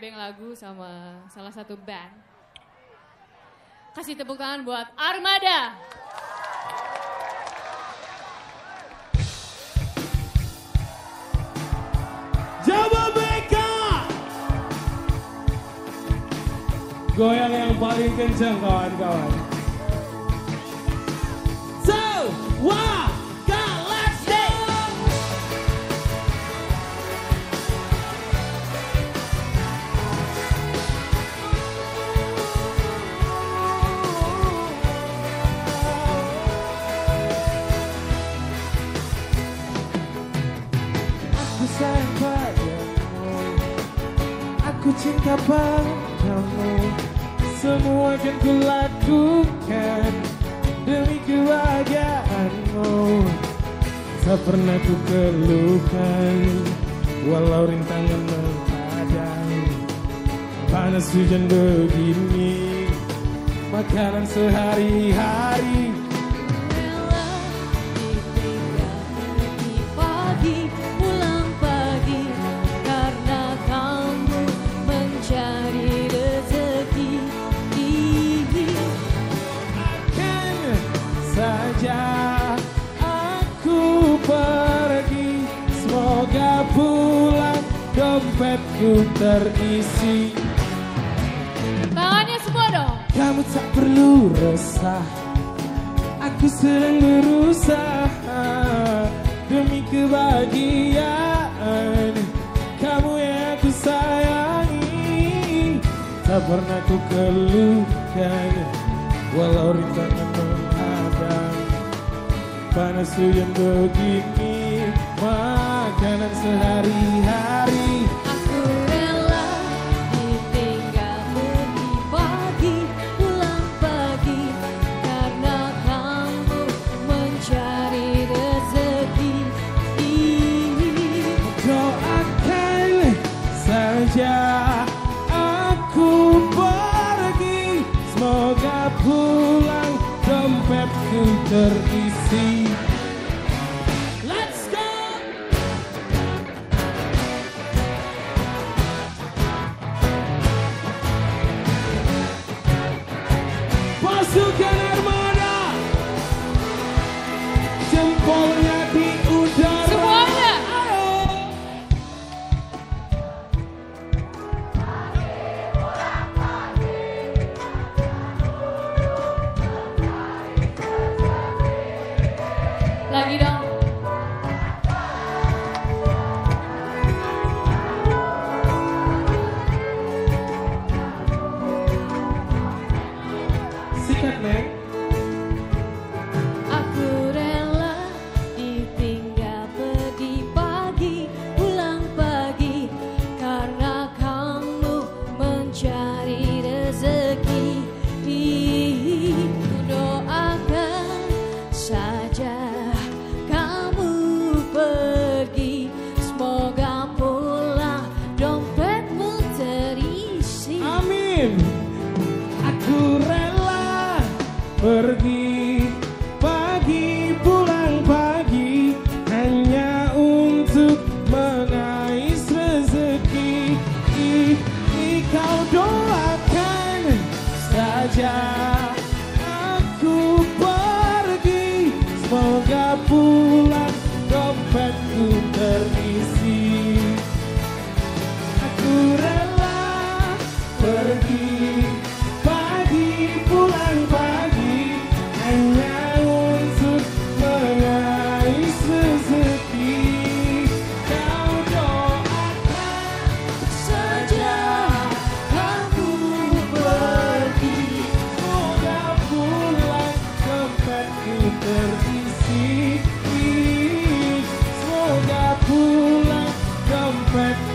lagu sama salah satu band. Kasih tepuk tangan buat Armada. Jawa BK. Goyang yang paling kencang kawan-kawan. Cinta padamu Semua akan kulakukan Demi kebahagiaanmu. Tak pernah ku keluhkan Walau rintangan menghadang Panas hujan begini Makanan sehari-hari Semoga pulang dompetku terisi. Tangannya semua dong. Kamu tak perlu resah. Aku sedang berusaha Demi kebahagiaan. Kamu yang aku sayangi. Tak pernah ku keluhkan Walau rintangan menghadang. Panas hujan begini Makanan sehari-hari. Aku rela ditinggal pergi pagi, pulang pagi. Karena kamu mencari rezeki. Doakan saja aku pergi. Semoga pulang dompetku terisi You don't Amin. Aku rela pergi pagi pulang pagi hanya untuk mengais rezeki. I- i- Kau doakan saja breath